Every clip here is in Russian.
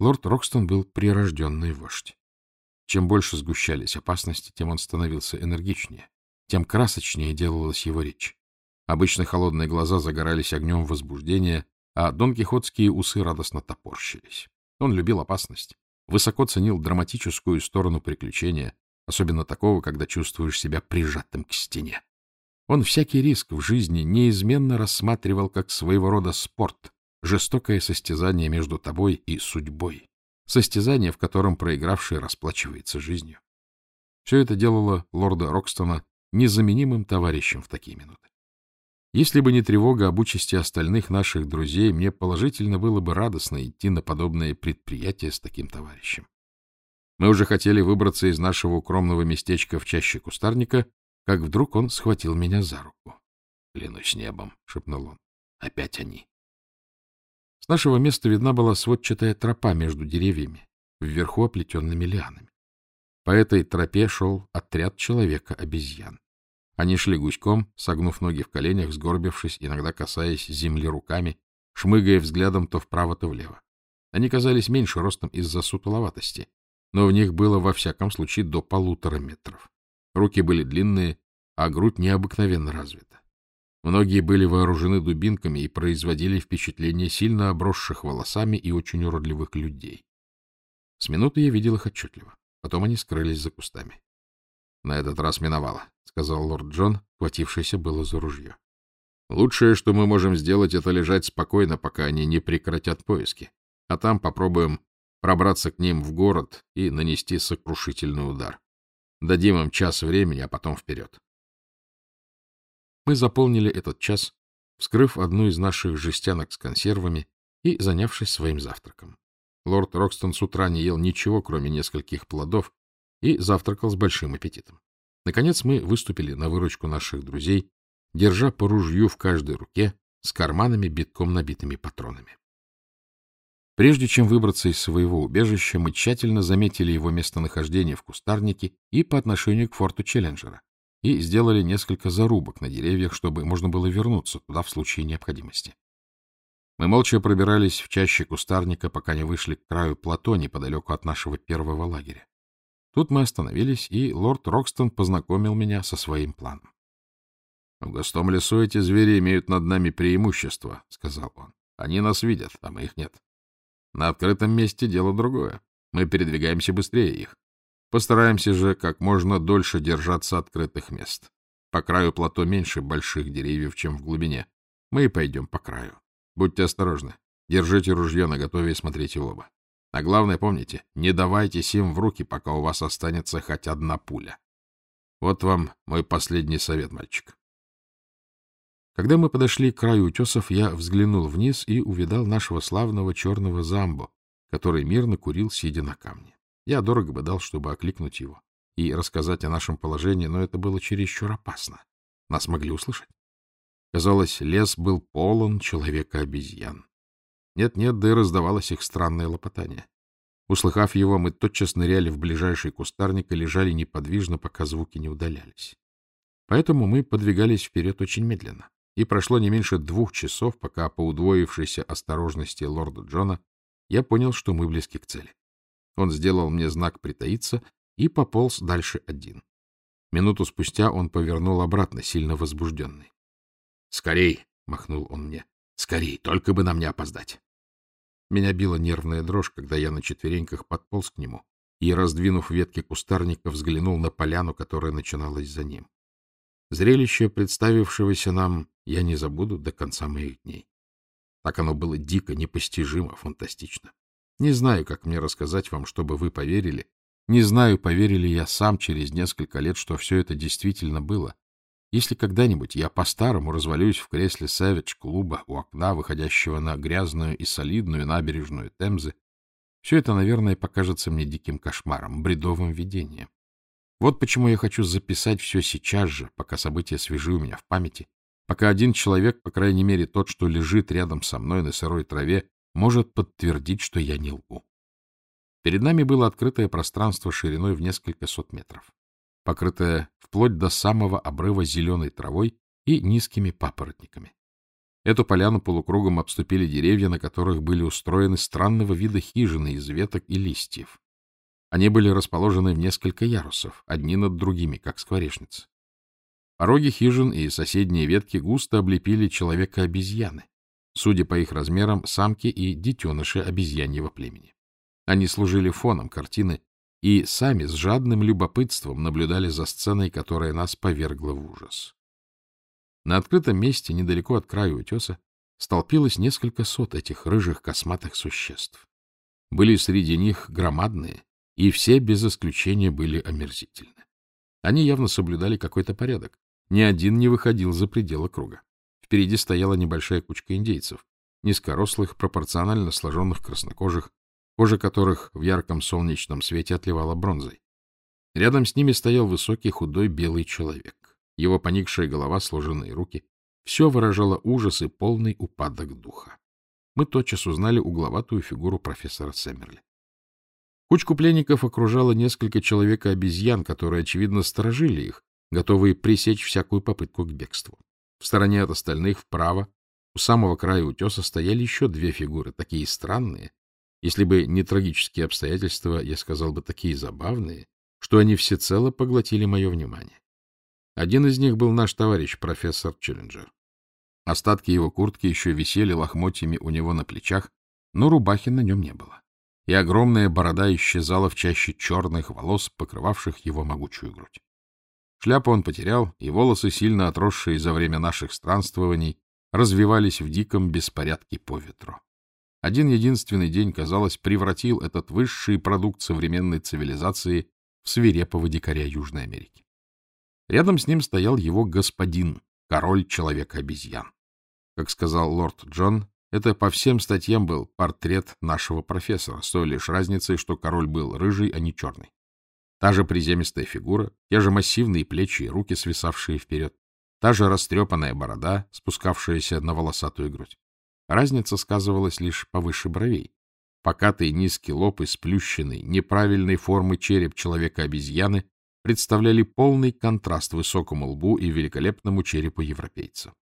Лорд Рокстон был прирожденный вождь. Чем больше сгущались опасности, тем он становился энергичнее, тем красочнее делалась его речь. Обычно холодные глаза загорались огнем возбуждения, а дон Кихотские усы радостно топорщились. Он любил опасность, высоко ценил драматическую сторону приключения, особенно такого, когда чувствуешь себя прижатым к стене. Он всякий риск в жизни неизменно рассматривал как своего рода спорт, жестокое состязание между тобой и судьбой, состязание, в котором проигравший расплачивается жизнью. Все это делало лорда Рокстона незаменимым товарищем в такие минуты. Если бы не тревога об участи остальных наших друзей, мне положительно было бы радостно идти на подобное предприятие с таким товарищем. Мы уже хотели выбраться из нашего укромного местечка в чаще кустарника, как вдруг он схватил меня за руку. — Клянусь небом, — шепнул он. — Опять они. Нашего места видна была сводчатая тропа между деревьями, вверху оплетенными лианами. По этой тропе шел отряд человека-обезьян. Они шли гуськом, согнув ноги в коленях, сгорбившись, иногда касаясь земли руками, шмыгая взглядом то вправо, то влево. Они казались меньше ростом из-за сутуловатости, но в них было во всяком случае до полутора метров. Руки были длинные, а грудь необыкновенно развита. Многие были вооружены дубинками и производили впечатление сильно обросших волосами и очень уродливых людей. С минуты я видел их отчетливо. Потом они скрылись за кустами. На этот раз миновало сказал лорд Джон, хватившийся было за ружье. — Лучшее, что мы можем сделать, это лежать спокойно, пока они не прекратят поиски. А там попробуем пробраться к ним в город и нанести сокрушительный удар. Дадим им час времени, а потом вперед. Мы заполнили этот час, вскрыв одну из наших жестянок с консервами и занявшись своим завтраком. Лорд Рокстон с утра не ел ничего, кроме нескольких плодов, и завтракал с большим аппетитом. Наконец мы выступили на выручку наших друзей, держа по ружью в каждой руке с карманами битком набитыми патронами. Прежде чем выбраться из своего убежища, мы тщательно заметили его местонахождение в кустарнике и по отношению к форту Челленджера и сделали несколько зарубок на деревьях, чтобы можно было вернуться туда в случае необходимости. Мы молча пробирались в чаще кустарника, пока не вышли к краю плато неподалеку от нашего первого лагеря. Тут мы остановились, и лорд Рокстон познакомил меня со своим планом. — В густом лесу эти звери имеют над нами преимущество, — сказал он. — Они нас видят, а мы их нет. На открытом месте дело другое. Мы передвигаемся быстрее их. Постараемся же как можно дольше держаться открытых мест. По краю плато меньше больших деревьев, чем в глубине. Мы и пойдем по краю. Будьте осторожны. Держите ружье наготове и смотрите в оба. А главное, помните, не давайте им в руки, пока у вас останется хоть одна пуля. Вот вам мой последний совет, мальчик. Когда мы подошли к краю утесов, я взглянул вниз и увидал нашего славного черного замбо, который мирно курил, сидя на камне. Я дорого бы дал, чтобы окликнуть его и рассказать о нашем положении, но это было чересчур опасно. Нас могли услышать. Казалось, лес был полон человека-обезьян. Нет-нет, да и раздавалось их странное лопотание. Услыхав его, мы тотчас ныряли в ближайший кустарник и лежали неподвижно, пока звуки не удалялись. Поэтому мы подвигались вперед очень медленно. И прошло не меньше двух часов, пока по удвоившейся осторожности лорда Джона я понял, что мы близки к цели. Он сделал мне знак притаиться и пополз дальше один. Минуту спустя он повернул обратно, сильно возбужденный. — Скорей! — махнул он мне. — Скорей, только бы нам не опоздать. Меня била нервная дрожь, когда я на четвереньках подполз к нему и, раздвинув ветки кустарника, взглянул на поляну, которая начиналась за ним. Зрелище, представившегося нам, я не забуду до конца моих дней. Так оно было дико, непостижимо, фантастично. Не знаю, как мне рассказать вам, чтобы вы поверили. Не знаю, поверили я сам через несколько лет, что все это действительно было, если когда-нибудь я по-старому развалюсь в кресле Сэвидж-клуба у окна, выходящего на грязную и солидную набережную Темзы, все это, наверное, покажется мне диким кошмаром, бредовым видением. Вот почему я хочу записать все сейчас же, пока события свежи у меня в памяти, пока один человек, по крайней мере тот, что лежит рядом со мной на сырой траве, может подтвердить, что я не лгу. Перед нами было открытое пространство шириной в несколько сот метров покрытая вплоть до самого обрыва зеленой травой и низкими папоротниками. Эту поляну полукругом обступили деревья, на которых были устроены странного вида хижины из веток и листьев. Они были расположены в несколько ярусов, одни над другими, как скворечницы. Пороги хижин и соседние ветки густо облепили человека-обезьяны, судя по их размерам, самки и детеныши обезьяньего племени. Они служили фоном картины и сами с жадным любопытством наблюдали за сценой, которая нас повергла в ужас. На открытом месте, недалеко от края утеса, столпилось несколько сот этих рыжих косматых существ. Были среди них громадные, и все без исключения были омерзительны. Они явно соблюдали какой-то порядок. Ни один не выходил за пределы круга. Впереди стояла небольшая кучка индейцев, низкорослых, пропорционально сложенных краснокожих, кожа которых в ярком солнечном свете отливала бронзой. Рядом с ними стоял высокий худой белый человек. Его поникшая голова, сложенные руки — все выражало ужас и полный упадок духа. Мы тотчас узнали угловатую фигуру профессора Сэмерли. Кучку пленников окружало несколько человек-обезьян, которые, очевидно, сторожили их, готовые пресечь всякую попытку к бегству. В стороне от остальных, вправо, у самого края утеса стояли еще две фигуры, такие странные. Если бы не трагические обстоятельства, я сказал бы, такие забавные, что они всецело поглотили мое внимание. Один из них был наш товарищ, профессор Челленджер. Остатки его куртки еще висели лохмотьями у него на плечах, но рубахи на нем не было. И огромная борода исчезала в чаще черных волос, покрывавших его могучую грудь. Шляпу он потерял, и волосы, сильно отросшие за время наших странствований, развивались в диком беспорядке по ветру. Один единственный день, казалось, превратил этот высший продукт современной цивилизации в свирепого дикаря Южной Америки. Рядом с ним стоял его господин, король человека-обезьян. Как сказал лорд Джон, это по всем статьям был портрет нашего профессора, с той лишь разницей, что король был рыжий, а не черный. Та же приземистая фигура, те же массивные плечи и руки, свисавшие вперед, та же растрепанная борода, спускавшаяся на волосатую грудь. Разница сказывалась лишь повыше бровей. Покатый низкий лоб и сплющенный, неправильной формы череп человека-обезьяны представляли полный контраст высокому лбу и великолепному черепу европейца.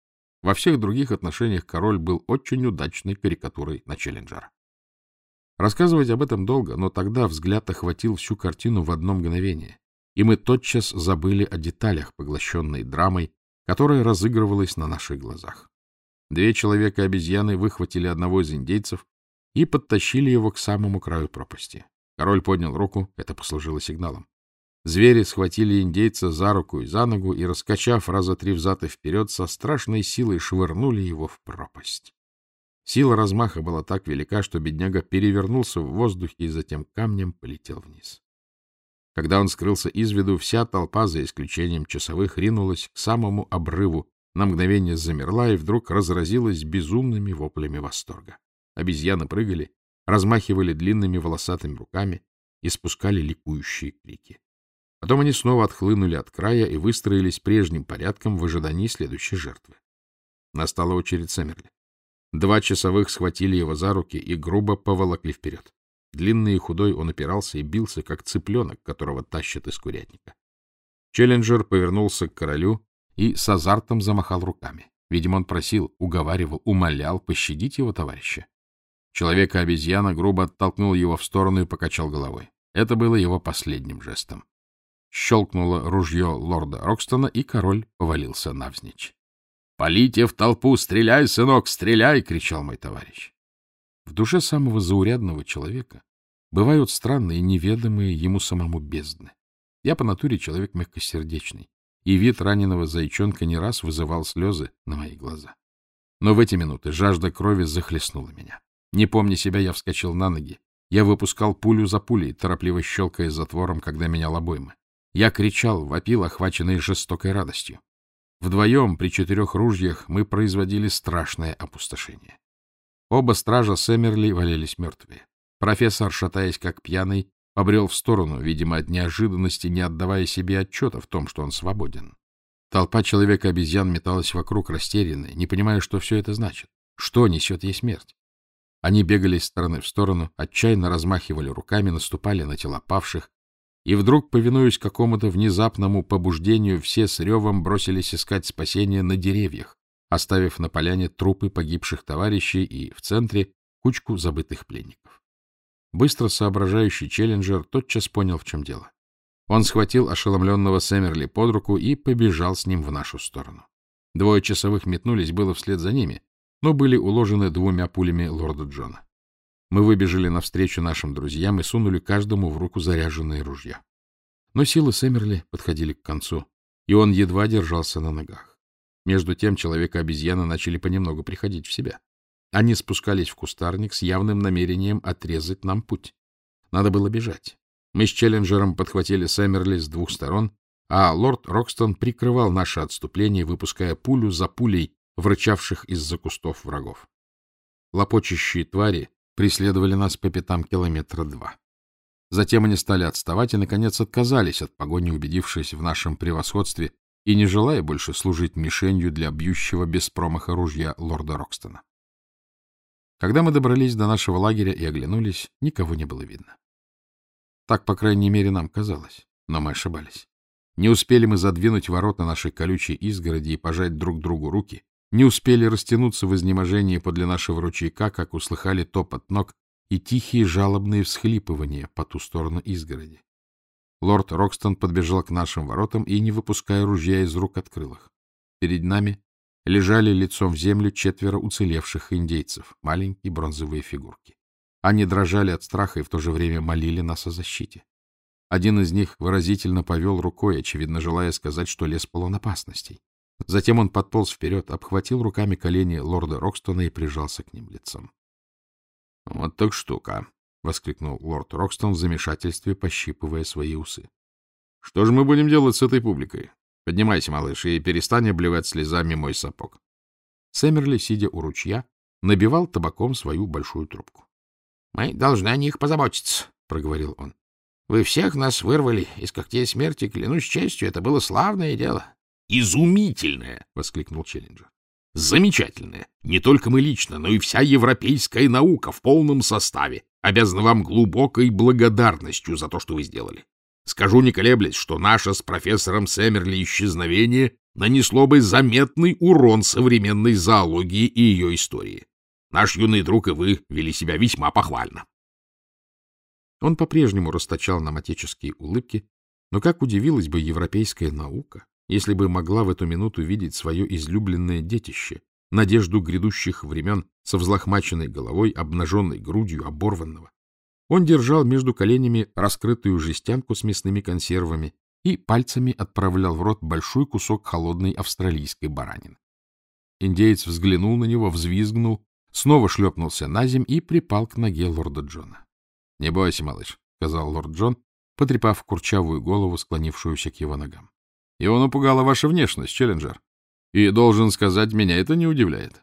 Во всех других отношениях король был очень удачной карикатурой на Челленджера. Рассказывать об этом долго, но тогда взгляд охватил всю картину в одно мгновение, и мы тотчас забыли о деталях, поглощенной драмой, которая разыгрывалась на наших глазах. Две человека-обезьяны выхватили одного из индейцев и подтащили его к самому краю пропасти. Король поднял руку, это послужило сигналом. Звери схватили индейца за руку и за ногу и, раскачав раза три взад и вперед, со страшной силой швырнули его в пропасть. Сила размаха была так велика, что бедняга перевернулся в воздухе и затем камнем полетел вниз. Когда он скрылся из виду, вся толпа, за исключением часовых, ринулась к самому обрыву, на мгновение замерла и вдруг разразилась безумными воплями восторга. Обезьяны прыгали, размахивали длинными волосатыми руками и спускали ликующие крики. Потом они снова отхлынули от края и выстроились прежним порядком в ожидании следующей жертвы. Настала очередь Сэмерли. Два часовых схватили его за руки и грубо поволокли вперед. Длинный и худой он опирался и бился, как цыпленок, которого тащат из курятника. Челленджер повернулся к королю и с азартом замахал руками. Видимо, он просил, уговаривал, умолял пощадить его товарища. Человека-обезьяна грубо оттолкнул его в сторону и покачал головой. Это было его последним жестом. Щелкнуло ружье лорда Рокстона, и король повалился навзничь. — Полите в толпу! Стреляй, сынок, стреляй! — кричал мой товарищ. В душе самого заурядного человека бывают странные, неведомые ему самому бездны. Я по натуре человек мягкосердечный, и вид раненого зайчонка не раз вызывал слезы на мои глаза. Но в эти минуты жажда крови захлестнула меня. Не помня себя, я вскочил на ноги. Я выпускал пулю за пулей, торопливо щелкая затвором, когда менял обоймы. Я кричал, вопил, охваченный жестокой радостью. Вдвоем при четырех ружьях мы производили страшное опустошение. Оба стража Сэмерли валялись мертвые. Профессор, шатаясь как пьяный, побрел в сторону, видимо, от неожиданности, не отдавая себе отчета в том, что он свободен. Толпа человека-обезьян металась вокруг, растерянная, не понимая, что все это значит. Что несет ей смерть? Они бегали из стороны в сторону, отчаянно размахивали руками, наступали на тела павших, и вдруг, повинуясь какому-то внезапному побуждению, все с ревом бросились искать спасения на деревьях, оставив на поляне трупы погибших товарищей и в центре кучку забытых пленников. Быстро соображающий Челленджер тотчас понял, в чем дело. Он схватил ошеломленного Сэмерли под руку и побежал с ним в нашу сторону. Двое часовых метнулись было вслед за ними, но были уложены двумя пулями лорда Джона. Мы выбежали навстречу нашим друзьям и сунули каждому в руку заряженные ружья. Но силы Сэмерли подходили к концу, и он едва держался на ногах. Между тем человека-обезьяна начали понемногу приходить в себя. Они спускались в кустарник с явным намерением отрезать нам путь. Надо было бежать. Мы с Челленджером подхватили Сэмерли с двух сторон, а лорд Рокстон прикрывал наше отступление, выпуская пулю за пулей врычавших из-за кустов врагов. Лопочущие твари преследовали нас по пятам километра два. Затем они стали отставать и, наконец, отказались от погони, убедившись в нашем превосходстве и не желая больше служить мишенью для бьющего без промаха ружья лорда Рокстона. Когда мы добрались до нашего лагеря и оглянулись, никого не было видно. Так, по крайней мере, нам казалось, но мы ошибались. Не успели мы задвинуть ворота нашей колючей изгороди и пожать друг другу руки, не успели растянуться в изнеможении подле нашего ручейка, как услыхали топот ног и тихие жалобные всхлипывания по ту сторону изгороди. Лорд Рокстон подбежал к нашим воротам и, не выпуская ружья из рук, открыл их. Перед нами лежали лицом в землю четверо уцелевших индейцев, маленькие бронзовые фигурки. Они дрожали от страха и в то же время молили нас о защите. Один из них выразительно повел рукой, очевидно, желая сказать, что лес полон опасностей. Затем он подполз вперед, обхватил руками колени лорда Рокстона и прижался к ним лицом. — Вот так штука! — воскликнул лорд Рокстон в замешательстве, пощипывая свои усы. — Что же мы будем делать с этой публикой? Поднимайся, малыш, и перестань обливать слезами мой сапог. Сэмерли, сидя у ручья, набивал табаком свою большую трубку. — Мы должны о них позаботиться, — проговорил он. — Вы всех нас вырвали из когтей смерти, клянусь честью, это было славное дело. — Изумительное! — воскликнул Челленджер. — Замечательное! Не только мы лично, но и вся европейская наука в полном составе обязана вам глубокой благодарностью за то, что вы сделали. Скажу, не колеблясь, что наше с профессором Сэмерли исчезновение нанесло бы заметный урон современной зоологии и ее истории. Наш юный друг и вы вели себя весьма похвально. Он по-прежнему расточал нам отеческие улыбки, но как удивилась бы европейская наука, если бы могла в эту минуту видеть свое излюбленное детище, надежду грядущих времен со взлохмаченной головой, обнаженной грудью, оборванного, он держал между коленями раскрытую жестянку с мясными консервами и пальцами отправлял в рот большой кусок холодной австралийской баранины. Индеец взглянул на него, взвизгнул, снова шлепнулся на земь и припал к ноге лорда Джона. — Не бойся, малыш, — сказал лорд Джон, потрепав курчавую голову, склонившуюся к его ногам. — Его напугала ваша внешность, Челленджер. И, должен сказать, меня это не удивляет.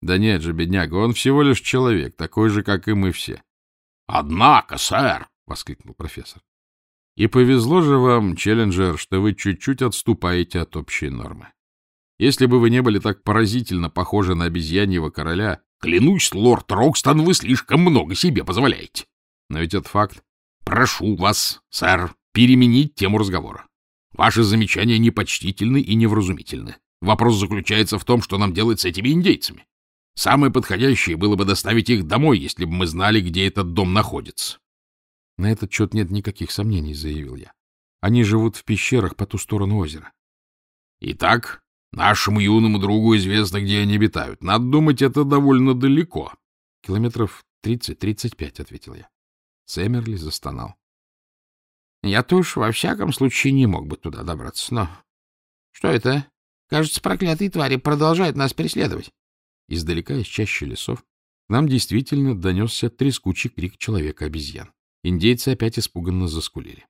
Да нет же, бедняга, он всего лишь человек, такой же, как и мы все. Однако, сэр, — воскликнул профессор. — И повезло же вам, Челленджер, что вы чуть-чуть отступаете от общей нормы. Если бы вы не были так поразительно похожи на обезьяньего короля, клянусь, лорд Рокстон, вы слишком много себе позволяете. Но ведь это факт. Прошу вас, сэр, переменить тему разговора. Ваши замечания непочтительны и невразумительны. Вопрос заключается в том, что нам делать с этими индейцами. Самое подходящее было бы доставить их домой, если бы мы знали, где этот дом находится. — На этот счет нет никаких сомнений, — заявил я. Они живут в пещерах по ту сторону озера. — Итак, нашему юному другу известно, где они обитают. Надо думать, это довольно далеко. — Километров тридцать-тридцать пять, — ответил я. Сэмерли застонал. — Я-то уж во всяком случае не мог бы туда добраться, но... Что это? Кажется, проклятые твари продолжают нас преследовать. Издалека, из чащи лесов, нам действительно донесся трескучий крик человека-обезьян. Индейцы опять испуганно заскулили.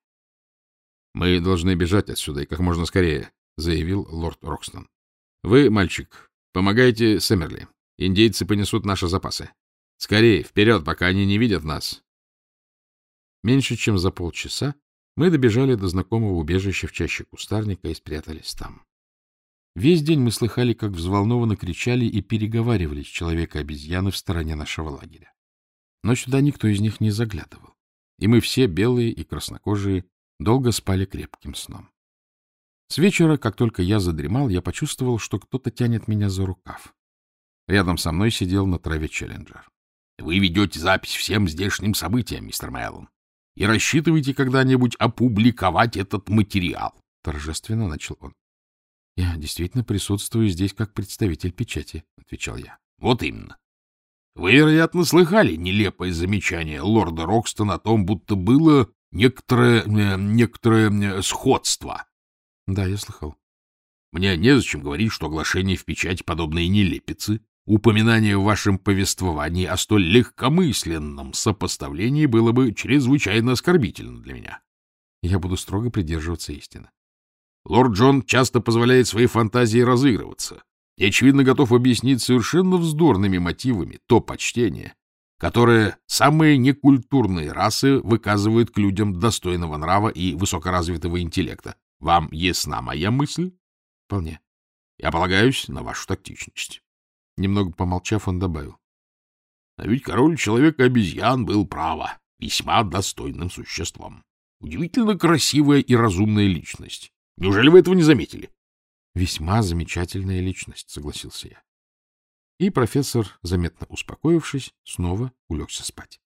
— Мы должны бежать отсюда и как можно скорее, — заявил лорд Рокстон. — Вы, мальчик, помогайте Сэмерли. Индейцы понесут наши запасы. Скорее, вперед, пока они не видят нас. Меньше чем за полчаса мы добежали до знакомого убежища в чаще кустарника и спрятались там. Весь день мы слыхали, как взволнованно кричали и переговаривались человека-обезьяны в стороне нашего лагеря. Но сюда никто из них не заглядывал, и мы все, белые и краснокожие, долго спали крепким сном. С вечера, как только я задремал, я почувствовал, что кто-то тянет меня за рукав. Рядом со мной сидел на траве Челленджер. — Вы ведете запись всем здешним событиям, мистер Мэллон, и рассчитываете когда-нибудь опубликовать этот материал, — торжественно начал он. — Я действительно присутствую здесь как представитель печати, — отвечал я. — Вот именно. Вы, вероятно, слыхали нелепое замечание лорда Рокстона о том, будто было некоторое, э, некоторое э, сходство. — Да, я слыхал. — Мне незачем говорить, что оглашение в печать подобные нелепицы, упоминание в вашем повествовании о столь легкомысленном сопоставлении было бы чрезвычайно оскорбительно для меня. Я буду строго придерживаться истины. Лорд Джон часто позволяет своей фантазии разыгрываться и, очевидно, готов объяснить совершенно вздорными мотивами то почтение, которое самые некультурные расы выказывают к людям достойного нрава и высокоразвитого интеллекта. Вам ясна моя мысль? — Вполне. Я полагаюсь на вашу тактичность. Немного помолчав, он добавил. — А ведь король человека-обезьян был право, весьма достойным существом. Удивительно красивая и разумная личность. Неужели вы этого не заметили? — Весьма замечательная личность, — согласился я. И профессор, заметно успокоившись, снова улегся спать.